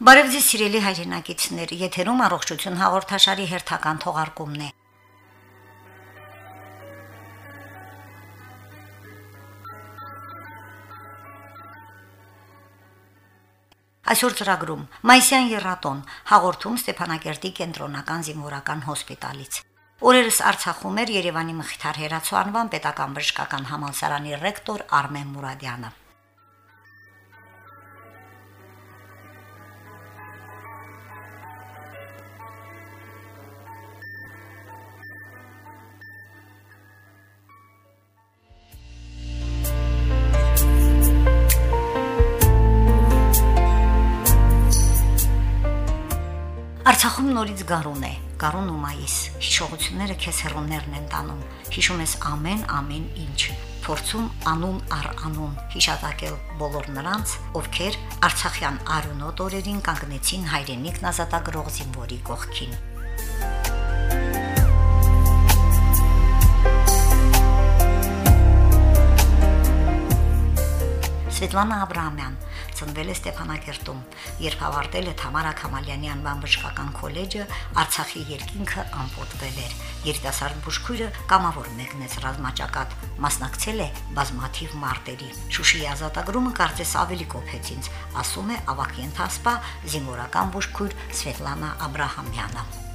Բարև ձեզ սիրելի հայրենակիցներ, եթերում առողջություն հաղորդաշարի հերթական թողարկումն է։ Այսօր ծրագրում Մայսյան Երատոն հաղորդում Ստեփանակերտի կենտրոնական զինվորական հոսպիտալից։ Օրերս Արցախում էր Երևանի Մխիթար Հերացու անվան պետական բժշկական համալսարանի ռեկտոր Արմեն Մուրադյանը։ գարուն է, գարուն ու մայիս։ Հիշողությունները քեզ հերոններն են տանում։ Հիշում ես ամեն ամեն ինչ։ Փորձում անուն առ անուն հիշատակել բոլոր նրանց, ովքեր Արցախյան արյունոտ օրերին կանգնեցին հայրենիքն ազատագրող զինվորի կողքին։ Սվետլանա Աբրահամյան ծնվել է Ստեփանակերտում, երբ ավարտել է Թամարա Քամալյանի անվան բժշկական քոլեջը, Արցախի երկինքը ամփոփվել էր։ Երիտասարդ բուժքույրը կամավոր մեկնեց ռազմաճակատ, մասնակցել է բազմաթիվ մարտերի։ Շուշիի ազատագրումը կարծես ավելի կոփեց ինձ, ասում է ավակ ենթասպա զինվորական բուժքույր Սվետլանա Աբրահամյանը։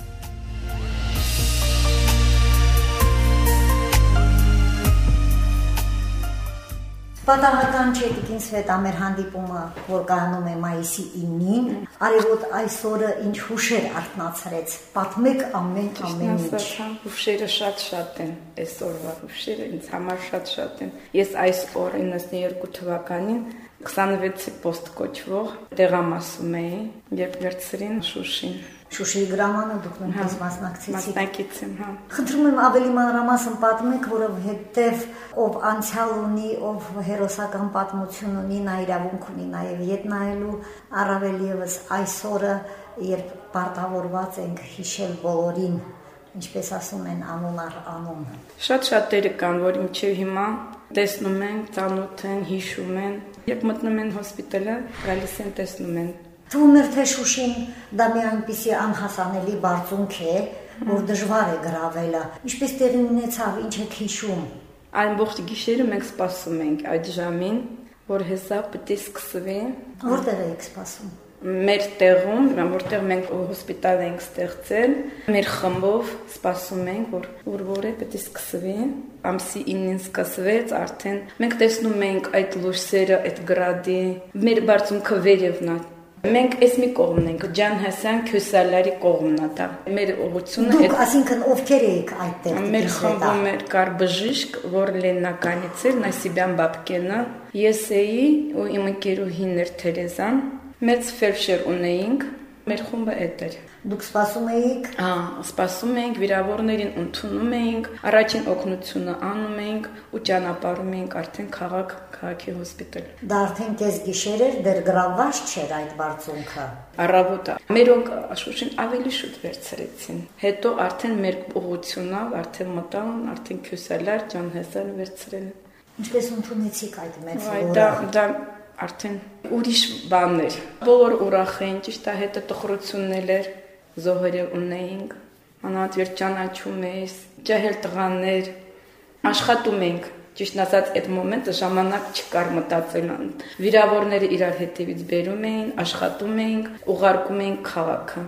Պատահական չէ Տիկին Սվետա մեր հանդիպումը, որ կայանում է մայիսի 9-ին, արևոտ այսօրը ինչ հուշեր արտնացրեց։ Պատմեք ամեն ամեն ինչ։ Հուշերը շատ-շատ են, այսօրվա հուշերը ինձ համար շատ-շատ են։ Ես այս օր 92 թվականին 26-ի post կոչվող տեղամասում էի, երբ վերցրին Շուշին Շուշիի գրամանը դուք նույնպես մասնակցեցիք։ Մասնակից եմ, հա։ Խնդրում եմ ավելի մանրամասն պատմեք, որովհետև ով անցյալ ունի, ով հերոսական պատմություն ունի, նա իրավունք ունի նաև յետ նայելու, առավել եւս այսօրը, երբ պարտավորված ենք հիշել բոլորին ինչպես ասում են անուն առ անուն։ Շատ շատերը կան, որ ինչեւ հիմա տեսնում են, ծանոթ են, հիշում են, երբ մտնում են հոսպիտալը, գալիս են տեսնում են Թվում էր թե Շուշին դա մի այնպիսի անհասանելի բարձունք է, որ դժվար է գրավելը։ Ինչպես տեղի ունեցավ, ինչ եք հիշում։ Ամբողջ գիշերը մենք սպասում ենք այդ ժամին, որ հեսա պետք է սկսվի։ Որտեղ եք սպասում մեր տեղում, որտեղ մենք հոսպիտալ ենք ստեղծել, մեր խմբով սպասում ենք, որ որ որ է պետք է սկսվի։ Ամսի 9-ին սկսվեց, արդեն մենք տեսնում ենք այդ լույսերը, այդ գրադի, մեր բարձունքը վերևն է Մենք էս մի կողմն ենք, Ջան Հասան Քյուսալարի կողմն է դա։ Մեր ուղությունը Դուք այսինքն ովքեր եք այդտեղ։ Մեր խմբում էր կար բժիշկ, որ Լեննականից էր, Նասիբյան Բաբկենը, ես էի ու իմ ընկերուհին էր Թերեզան։ Մեծ ֆելշեր ունեինք, մեր խումբը այդ էր։ Դուք սպասում էիք։ Հա, սպասում էինք, վիրավորներին ընդունում էինք, առաջին օգնությունը անում էինք ու ճանապարհում էինք արդեն քաղաք, քաղաքի հոսպիտալ։ Դա արդեն կես գիշեր էր, դեռ գրավված չէր այդ բարձունքը։ Առավոտը մերոնք Շուշին ավելի շուտ վերցրեցին։ Հետո արդեն մեր ուղությունով արդեն մտան, արդեն Քյուսալար Ջանհեսան վերցրել։ Ինչպես ընդունեցիք այդ մեծ որը։ Դա դա արդեն ուրիշ բաններ։ Բոլոր ուրախ էին, ճիշտ է, հետը տխրություններ էր զոհերը ունեինք, անհատվեր ճանաչում ես, ջահել տղաներ, աշխատում ենք Ճիշտ ասած, այդ մոմենտը ժամանակ չկար մտածել։ Վիրավորները իրար հետևից բերում էին, աշխատում էինք, ուղարկում էինք քաղաքը։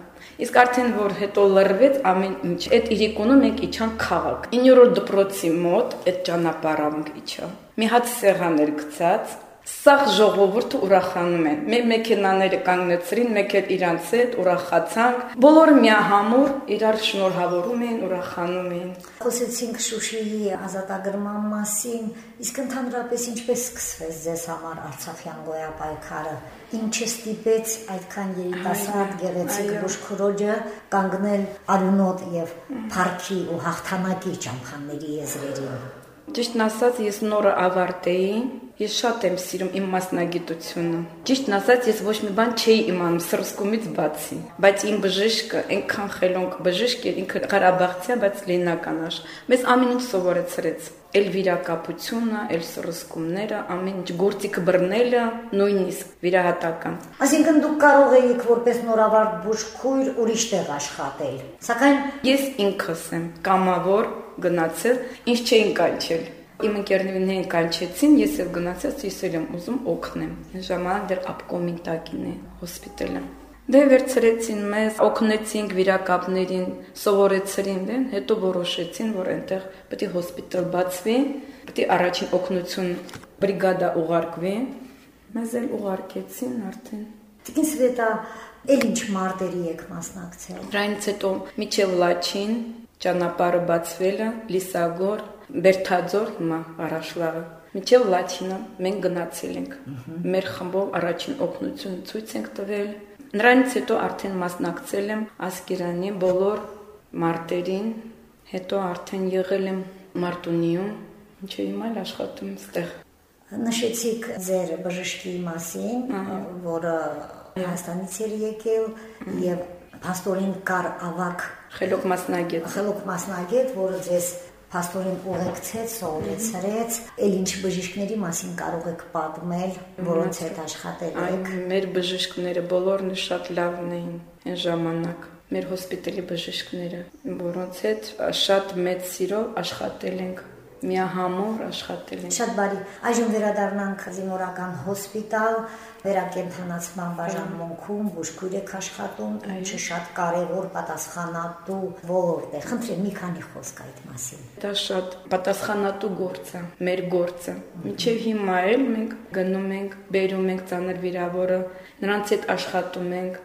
Իսկ արդեն որ հետո լրվեց ամեն ինչ, այդ իրիկունը մենք իջան քաղաք։ 9-րդ դպրոցի մոտ այդ ճանապարհանք իջա։ Մի հատ սեղան էր գցած, Սաղ ժողովուրդը ուրախանում են։ Մեր մեքենաները կանգնեցրին, մեկ էլ իրանց հետ ուրախացանք։ Բոլորը միահամուռ իրար շնորհավորում են, ուրախանում են։ Խոսեցինք Շուշիի ազատագրման մասին, իսկ ընդհանրապես ինչպես սկսվեց ձեզ համար Արցախյան գոյապայքարը։ Ինչը ստիպեց այդքան երիտասարդ գեղեցիկ բուժքրոջը կանգնել արյունոտ եւ փառքի ու հաղթանակի ճամփանների եզրերին։ Ճիշտն ասած, ես նորը ավարտեի Ես շատ եմ սիրում իմ մասնագիտությունը։ Ճիշտն ասած, ես ոչ մի բան չէի իմանում սրսկումից բացի, բայց իմ բժիշկը այնքան խելոնք բժիշկ էր, ինքը Ղարաբաղցիա, բայց լեննական աշ։ Մեզ ամեն ինչ սովորեցրեց։ Էլ վիրակապությունը, էլ սրսկումները, ամեն ինչ գործիք բռնելը, նույնիսկ վիրահատական։ Այսինքն դուք կարող եք որպես նորավարտ բուժքույր ուրիշ տեղ աշխատել։ Սակայն ես ինքս եմ կամավոր գնացել, ինչ չէին կանչել։ Իմ ընկերներին կանչեցին, ես էլ գնացած ես էլ եմ ուզում օգնեմ։ ժամանակ դեռ ապկոմին տակին է հոսպիտալը։ Դե վերցրեցին մեզ, օգնեցինք վիրակապներին, սովորեցրին դեն, հետո որոշեցին, որ այնտեղ պետք է հոսպիտալ բացվի, պետք է առաջին օգնություն բրիգադա ուղարկվի։ Մեզ էլ ուղարկեցին արդեն։ Տիկին Սվետա, ել ինչ մարտերի եք մասնակցել։ Դրանից հետո միջև Լաչին ճանապարհը բացվել է, Լիսագոր, Բերթաձոր հիմա Արաշլավը։ Միջև Լաչինը մենք գնացել ենք։ Մեր խմբով առաջին օգնություն ցույց ենք տվել Նրանից հետո արդեն մասնակցել եմ Ասկերանի բոլոր մարտերին, հետո արդեն եղել եմ Մարտունիում, ինչը հիմա աշխատում ստեղ։ Նշեցիք ձեր բժշկի մասին, որը Հայաստանից էր եկել եւ Պաստորին կար ավակ խելոք մասնագետ։ Խելոք մասնագետ, որը ձեզ Փաստորեն ուղեկցեց, սովորեցրեց, ել ինչ բժիշկների մասին կարող եք պատմել, որոնց հետ աշխատել եք։ Մեր բժիշկները բոլորն շատ լավն էին այն ժամանակ մեր հոսպիտալի բժիշկները, որոնց հետ շատ մեծ սիրով աշխատել ենք միահամուր աշխատել ենք։ Շատ բարի։ Այժմ վերադառնանք Զինորական հոսպիտալ, վերակենդանացման բաժանմունքում բուժքույր եք աշխատում, ինչը շատ կարևոր պատասխանատու ոլորտ է։ Խնդրեմ մի քանի խոսք այդ մասին։ Դա շատ պատասխանատու գործ է, մեր գործը։ Մինչև հիմա էլ մենք գնում ենք, բերում ենք ծանր վիրավորը, նրանց հետ աշխատում ենք,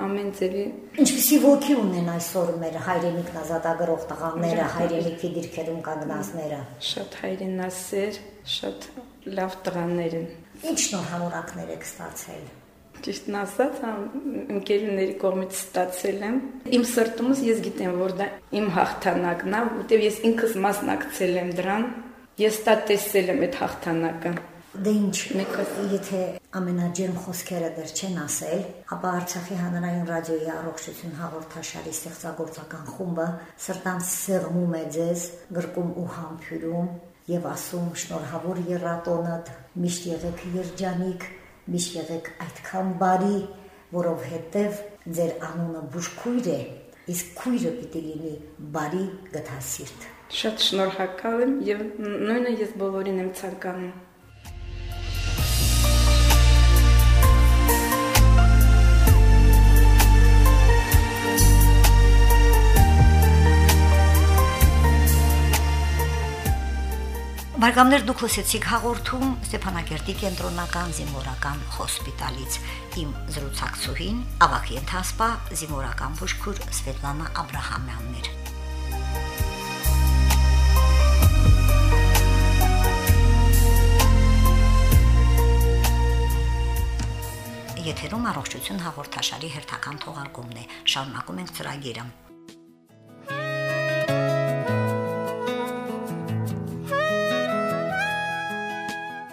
ամեն ձևի ինչպեսի ոգի ունեն այսօր մեր հայրենիքն ազատագրող տղաները, հայրենիքի դիրքերում կանգնածները։ Շատ հայրենասեր, շատ լավ տղաներ են։ Ինչ շնորհավորակներ եք ստացել։ Ճիշտն ասած, ընկերուների կողմից ստացել եմ։ Իմ սրտումս ես գիտեմ, որ դա իմ հաղթանակն է, որտեղ ես ինքս մասնակցել եմ դրան։ Ես դա տեսել եմ այդ հաղթանակը։ Դե ինչ, եթե ամենաջերմ խոսքերը դեռ չեն ասել, ապա Արցախի հանրային ռադիոյի առողջություն հաղորդաշարի ստեղծագործական խումբը սրտանց սեղմում է ձեզ, գրկում ու համբյուրում եւ ասում շնորհավոր երատոնդ, միշտ եղեք երջանիկ, միշտ եղեք այդքան բարի, որովհետեւ ձեր անունը բուժքույր է, իսկ քույրը պիտի լինի բարի գթասիրտ։ Շատ շնորհակալ եմ եւ նույնը ես բոլորին եմ ցանկանում։ Մարգամներ դուք լսեցիք հաղորդում Ստեփանակերտի կենտրոնական զինվորական հոսպիտալից։ Իմ զրուցակցուհին ավակի ընթասպա զինվորական բուժքուր Սվետլանա Աբ รา համյանն էր։ Եթերում առողջություն հաղորդաշարի հերթական թողարկումն է։ Շարունակում ենք ծրագիրը։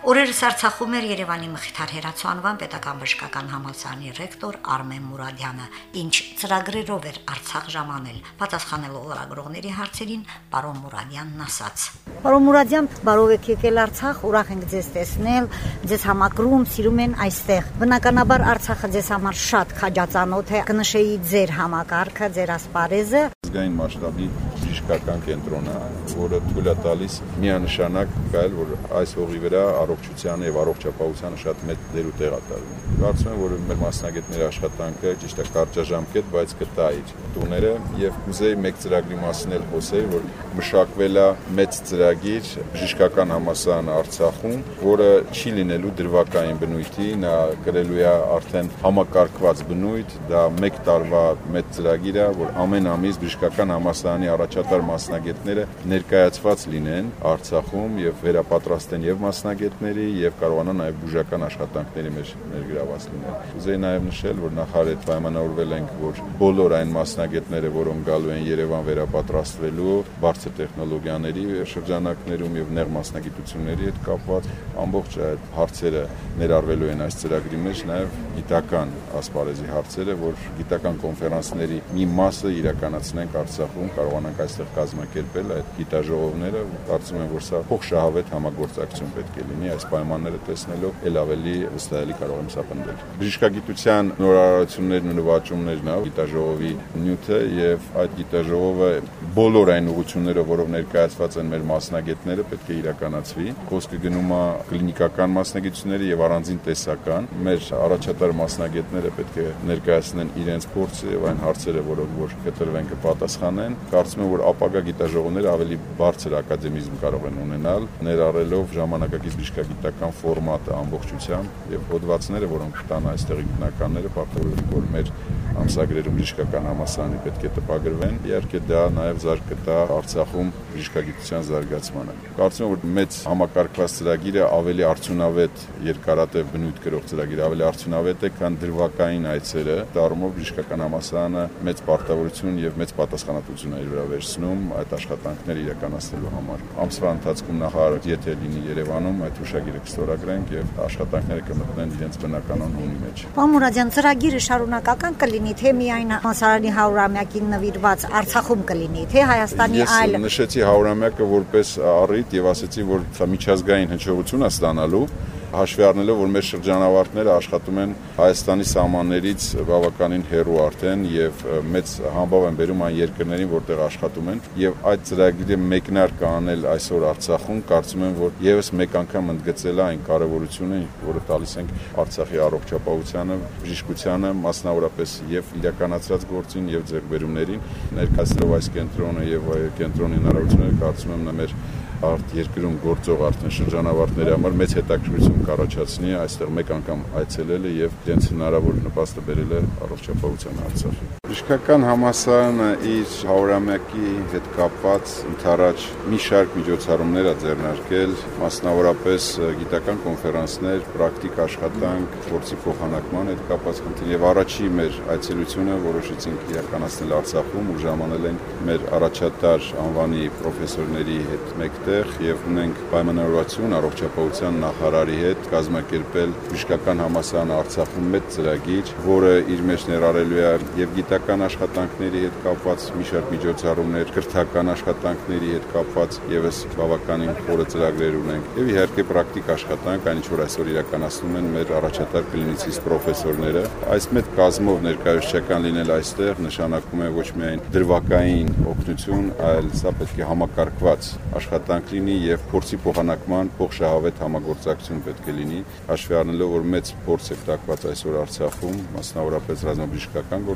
Օրերս Արցախում էր Երևանի Մխիթար Հերացու պետական բժշկական համալսարանի ռեկտոր Արմեն Մուրադյանը, ինչ ծրագրերով էր Արցախ ժամանել, պատասխանելով լրագրողների հարցերին, պարոն Մուրադյանն ասաց. Պարոն Մուրադյան, բարով եք եկել Արցախ, ուրախ ենք ձեզ տեսնել, ձեզ համակրում, սիրում են այստեղ։ Բնականաբար Արցախը ձեզ համար շատ քաջածանոթ է, կնշեի ձեր համակարգը, ձեր ասպարեզը ազգային մասշտաբի բժշկական կենտրոնը, որը թույլ է տալիս միանշանակ գալ, որ այս հողի վրա առողջության եւ առողջապահությանը շատ մեծ դեր ու տեղ է տարվում։ Կարծում եմ, որ մեր մասնագետների աշխատանքը ճիշտ է կարճաժամկետ, բայց կտա իր տուները եւ կուզեի մեկ ծրագրի մասին էլ խոսել, որ մշակվել է մեծ ծրագիր բժշկական համասարան Արցախում, որը չի լինելու դրվակային բնույթի, նա կրելու է արդեն համակարգված բնույթ, դա 1 տարվա մեծ ծրագիր է, որ ամեն ամիս բժշկ բժշկական համասարանի առաջատար մասնագետները ներկայացված լինեն Արցախում եւ վերապատրաստեն եւ մասնագետների եւ կարողանան նաեւ բուժական աշխատանքների մեջ ներգրաված լինել։ Ուզեի նաեւ նշել, որ նախարարդ պայմանավորվել ենք, որ բոլոր այն մասնագետները, որոնք գալու են Երևան վերապատրաստվելու բարձր տեխնոլոգիաների շրջանակներում եւ նեղ մասնագիտությունների հետ կապված ամբողջ այդ հարցերը ներառվելու են այս ծրագրի մեջ, նաեւ գիտական ասպարեզի հարցերը, որ գիտական կոնֆերանսների մի մասը իրականացնենք Արցախում, կարողանանք այստեղ կազմակերպել այդ գիտաժողովները, կարծում եմ, որ սա փոխշահավետ համագործակցություն պետք է լինի այս պայմանները տեսնելով, ել ավելի վստահելի կարող եմ սա պնդել։ Բժշկագիտության նորարարություններն ու նվաճումներն է գիտաժողովի նյութը եւ այդ գիտաժողովը բոլոր այն ուղությունները, որով ներկայացված են մեր մասնագետները, պետք է իրականացվի։ Խոսքը գնում է կլինիկական մասնագիտությունների եւ առանձին տեսական։ Մեր առաջատար մասնագետները պետք է ներկայացնեն իրենց փորձը եւ այն հարցերը, որոնք որ կտրվեն կպատասխանեն։ Կարծում եմ, որ ապագա գիտաժողովները ավելի բարձր ակադեմիզմ կարող են ունենալ, ներառելով ժամանակակից բժշկագիտական ֆորմատը ամբողջությամբ եւ հոդվածները, որոնք տան այստեղի գիտնականները, պարտավորվում որ մեր ամսագրերում բժշկական համասարանի պետք է տպագրվեն։ Իհարկե դա նաև զարգ կտա Արցախում բժշկագիտության զարգացմանը։ Կարծում եմ, որ մեծ համակարգված ծրագիրը ավելի արդյունավետ երկարատև բնույթ կրող ծրագիր ավելի արդյունավետ է, քան դրվակային այցերը։ Դառումով բժշկական համասարանը մեծ պարտավորություն եւ մեծ պատասխանատվություն է իր վրա վերցնում այդ աշխատանքները իրականացնելու համար։ Ամսվա ընթացքում նախարարը եթե լինի Երևանում, այդ հուշագիրը կստորագրենք եւ աշխատանքները կմտնեն իրենց բնականon հունի մեջ։ Պարոն Մուրադյան, ծրագիրը շարունակական կլինի, թե միայն համասարանի 100-ամյակին նվիրված Արցախում կլինի, թե Հայաստանի այլ։ Ես նշեցի 100-ամյակը որպես առիթ եւ ասացի, որ սա միջազգային հնչողություն է ստանալու հաշվի առնելով, որ մեր շրջանավարտները աշխատում են Հայաստանի սահմաններից բավականին հեռու արդեն եւ մեծ համբավ են բերում այն երկրներին, որտեղ աշխատում են եւ այդ ծրագիրը մեկնարկ կանել այսօր Արցախում, կարծում եմ, որ եւս մեկ անգամ ընդգծել է այն կարեւորությունը, որը տալիս ենք Արցախի առողջապահությանը, բժշկությանը, մասնավորապես եւ իրականացրած գործին եւ ձեռքբերումներին, ներկայացնելով այս կենտրոնը եւ կենտրոնի հնարավորությունները կարծում եմ մեր արդ երկրում գործող արդեն շրջանավարտների համար մեծ հետաքրքրություն կառաջացնի այստեղ մեկ անգամ այցելելը եւ իրենց հնարավոր նպաստը բերել է առողջապահության Արցախի։ Բժշկական համասարանը իր հավորամյակի հետ կապված ընդառաջ մի շարք միջոցառումներ է ձեռնարկել, մասնավորապես գիտական կոնֆերանսներ, պրակտիկ աշխատանք, փորձի փոխանակման հետ կապված խնդիր եւ առաջի մեր այցելությունը որոշեցինք իրականացնել Արցախում ու ժամանել ենք մեր առաջատար անվանի պրոֆեսորների հետ մեկ այդտեղ եւ ունենք պայմանավորվածություն առողջապահության նախարարի հետ կազմակերպել բժշկական համասարան Արցախում մեծ ծրագիր, որը իր մեջ ներառելու է եւ գիտական աշխատանքների հետ կապված մի շարք միջոցառումներ, քրթական աշխատանքների հետ կապված եւս բավականին խորը ծրագրեր ունենք եւ իհարկե պրակտիկ աշխատանք, այն ինչ որ այսօր իրականացնում են մեր առաջատար կլինիցիստ պրոֆեսորները։ Այս մեծ կազմով ներկայացչական լինել այստեղ նշանակում է ոչ միայն դրվակային օգնություն, այլ սա պետք է համակարգված աշխատանք լինի եւ փորձի փոխանակման փոխշահավետ համագործակցություն պետք է լինի, հաշվի առնելով որ մեծ փորձ է տակված այսօր Արցախում, մասնավորապես ռազմաբժշկական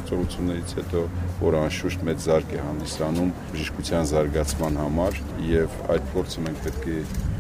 գործողություններից հետո, որ անշուշտ մեծ զարգ է հանդիսանում բժշկության զարգացման համար եւ այդ փորձը մենք պետք է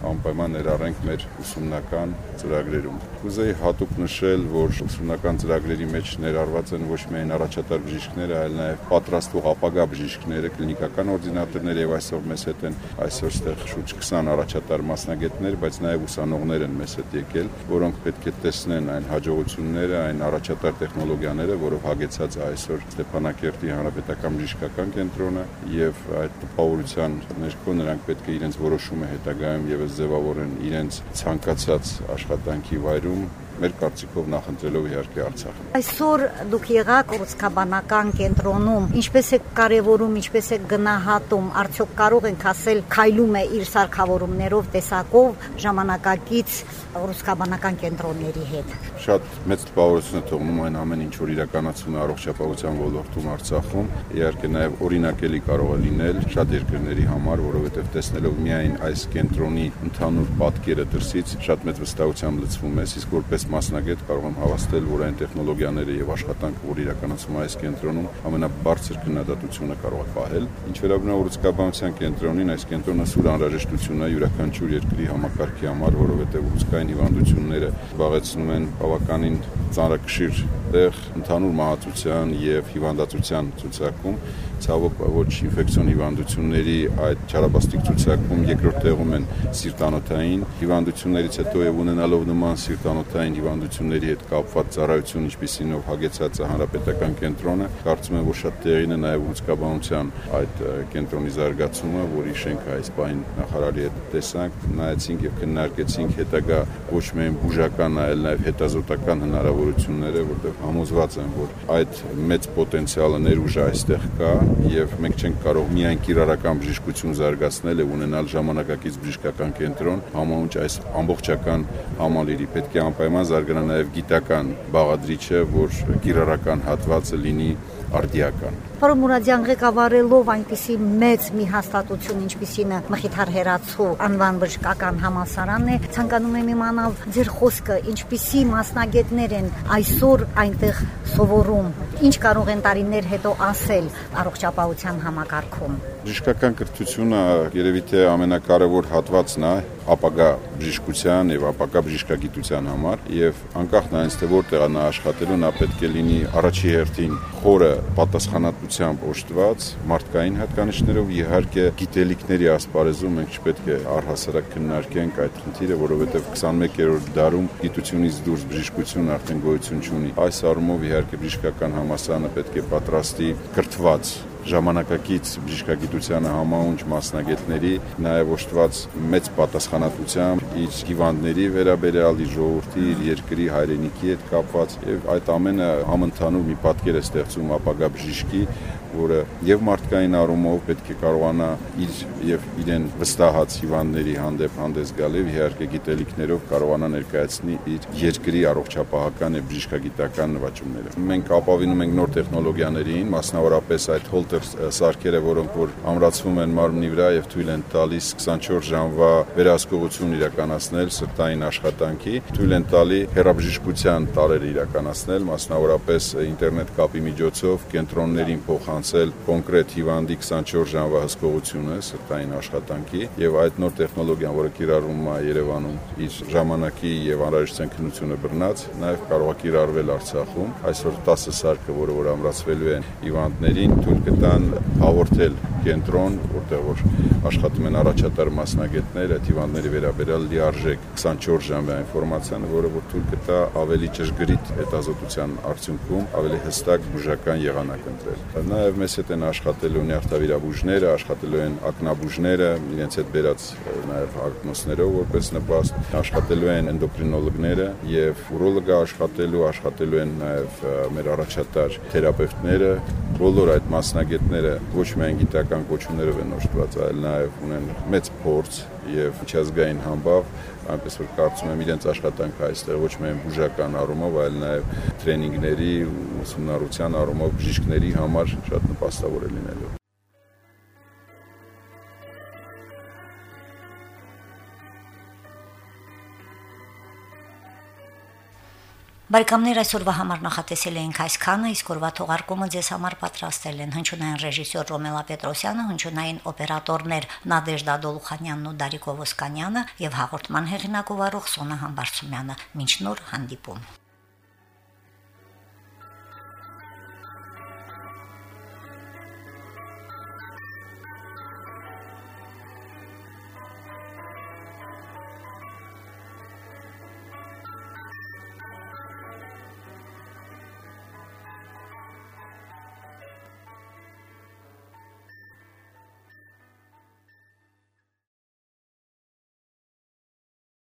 անպայման ներառենք մեր ուսումնական ծրագրերում։ Կուզեի հատուկ նշել, որ ուսումնական ծրագրերի մեջ ներառված են ոչ միայն առաջատար բժիշկները, այլ նաև պատրաստող ապագա բժիշկները, կլինիկական օրդինատորներ եւ այսօր մեզ հետ են այսօր ստեղ շուրջ 20 առաջատար մասնագետներ, բայց նաև ուսանողներ են մեզ հետ եկել, որոնք պետք է տեսնեն այն հաջողությունները, այն առաջատար տեխնոլոգիաները, որով հագեցած է այսօր Ստեփանակերտի հանրապետական բժշկական կենտրոնը եւ այդ տպավորության ներքո նրանք պետք է իրենց որոշումը հետագայում եւս ձևավորեն իրենց ցանկացած աշխատանքի վայրում մեր կարծիքով նախընտրելով իհարկե Արցախը։ Այսօր դուք եղաք ռուսկաբանական կենտրոնում, ինչպես է կարևորում, ինչպես է գնահատում, արդյոք կարող ենք ասել քայլում է իր սարքավորումներով, տեսակով ժամանակակից ռուսկաբանական կենտրոնների հետ։ Շատ մեծ տպավորություն է թողնում այն ամեն ինչ, որ իրականացվում է առողջապահության ոլորտում Արցախում։ Իհարկե նաև օրինակելի կարող է լինել շատ երկրների համար, որովհետև տեսնելով միայն այս կենտրոնի ընդհանուր պատկերը դրսից շատ մեծ վստահությամբ լցվում է, իսկ որպես մասնագետ կարող եմ հավաստել, որ այն տեխնոլոգիաները եւ աշխատանքը, որ իրականացվում է այս կենտրոնում, ամենաբարձր քննադատությունը կարող է պահել։ Ինչ վերաբերում է ուռուցկաբանության կենտրոնին, այս կենտրոնը սուր անհրաժեշտություն է յուրաքանչյուր երկրի համակարգի համար, որովհետեւ ուռուցկային հիվանդությունները զբաղեցնում են բավականին ծանրակշիռ տեղ ընդհանուր մահացության եւ հիվանդացության ցուցակում ցավոք ոչ ինֆեկցիոն հիվանդությունների այդ չարաբաստիկ ցուցակում երկրորդ տեղում են սիրտանոթային հիվանդություններից հետո եւ ունենալով նման սիրտանոթային հիվանդությունների հետ կապված ծառայություն ինչպիսինով հագեցած է հանրապետական կենտրոնը կարծում եմ որ շատ տեղին է նաեւ ուծկաբանության այդ կենտրոնի զարգացումը որի շենքը այս բան նախարարի հետ տեսանք նայեցինք եւ քննարկեցինք հետագա ոչ միայն բուժական այլ նաեւ հետազոտական հնարավորությունները որտեղ համոզված եմ որ այդ մեծ պոտենցիալը ներուժը այստեղ կա եւ մենք չենք կարող միայն կիրառական բժշկություն զարգացնել եւ ունենալ ժամանակակից բժշկական կենտրոն, համաունչ այս ամբողջական համալիրի պետք է անպայման զարգանա նաեւ գիտական բաղադրիչը, որ կիրառական հատվածը լինի արդիական։ Պարոն Մուրադյան ղեկավարելով այնպիսի մեծ մի հաստատություն, ինչպիսին է Մխիթար Հերացու անվան բժշկական համալսարանն է, ցանկանում եմ իմանալ ձեր խոսքը, ինչպիսի մասնագետներ են այսօր այնտեղ սովորում, ինչ կարող են տարիներ հետո ասել առողջապահության համակարգում։ Բժշկական կրթությունը երևի թե ամենակարևոր հատվածն է ապագա բժշկության եւ ապագա բժշկագիտության համար եւ անկախ նայած թե որտեղ նա աշխատելու նա պետք է լինի առաջի հերթին խորը պատասխանատվությամբ օժտված մարդկային հատկանիշներով իհարկե գիտելիքների ասպարեզում մենք չպետք է առհասարակ քննարկենք այդ խնդիրը, որովհետև 21-րդ դարում գիտությունից դուրս բժշկություն արդեն գոյություն չունի։ Այս առումով իհարկե բժշկական համասարանը պետք է պատրաստի կրթված ժամանակակից բժշկագիտությանը համաունչ մասնագետների, նաև օժտված մեծ պատասխանատվությամբ իր հիվանդների վերաբերյալ իր ժողովրդի, իր երկրի հայրենիքի հետ կապված եւ այդ ամենը համընդհանուր մի պատկեր է ստեղծում ապագա բժշկի, որը եւ մարդկային առումով պետք է կարողանա իր եւ իրեն վստահած հիվանդների հանդեպ հանդես գալ եւ իհարկե գիտելիքներով կարողանա ներկայացնի իր երկրի առողջապահական եւ բժշկագիտական նվաճումները։ Մենք ապավինում ենք նոր տեխնոլոգիաներին, մասնավորապես այդ հոլտեր սարքերը, որոնք որ ամրացվում են մարմնի վրա եւ թույլ են տալիս 24 ժամվա վերահսկողություն իրականացնել սրտային աշխատանքի, թույլ են տալի հերաբժշկության տարերը իրականացնել, մասնավորապես ինտերնետ կապի միջոցով կենտրոններին փոխան ստանցել կոնկրետ հիվանդի 24 ժամվա հսկողությունը սրտային աշխատանքի եւ այդ նոր տեխնոլոգիան, որը կիրառվում է Երևանում, իր ժամանակի եւ անհրաժեշտության քննությունը բռնած, նաեւ կարող է կիրառվել Արցախում։ Այսօր 10 սարքը, որը որ ամրացվելու են հիվանդներին, թույլ կտան հաղորդել կենտրոն, որտեղ որ աշխատում են առաջատար մասնագետներ, այդ հիվանդների վերաբերյալ լիարժեք 24 ժամվա ինֆորմացիան, որը որ թույլ կտա ավելի ճշգրիտ հետազոտության արդյունքում ավելի հստակ բուժական եղանակ ընտրել։ Նաև մեզ հետ են աշխատելու նյարդավիրաբույժները, աշխատելու են ակնաբույժները, իրենց հետ բերած նաև ակնոսներով որպես նպաստ, աշխատելու են էնդոկրինոլոգները եւ ուրոլոգը աշխատելու, աշխատելու են նաև մեր առաջատար թերապևտները, բոլոր այդ մասնագետները ոչ միայն գիտական կոչումներով են օժտված, այլ նաև ունեն մեծ փորձ եւ միջազգային համբավ, այնպես որ կարծում եմ իրենց աշխատանքը այստեղ ոչ միայն բուժական առումով, այլ նաև տրեյնինգների, ուսումնառության առումով բժիշկների համար շատ նպաստավոր է լինելու։ Բարեկամներ այսօրվա համար նախատեսել էինք այսքանը, իսկ օրվա թողարկումը ձեզ համար պատրաստել են հնչյունային ռեժիսոր Ռոմելա Պետրոսյանը, հնչյունային օպերատորներ Նադեժդա Դոլուխանյանն ու Դարիկ Օվոսկանյանը եւ հաղորդման հեղինակ ով Սոնա Համբարձումյանը։ Մինչ նոր հանդիպում։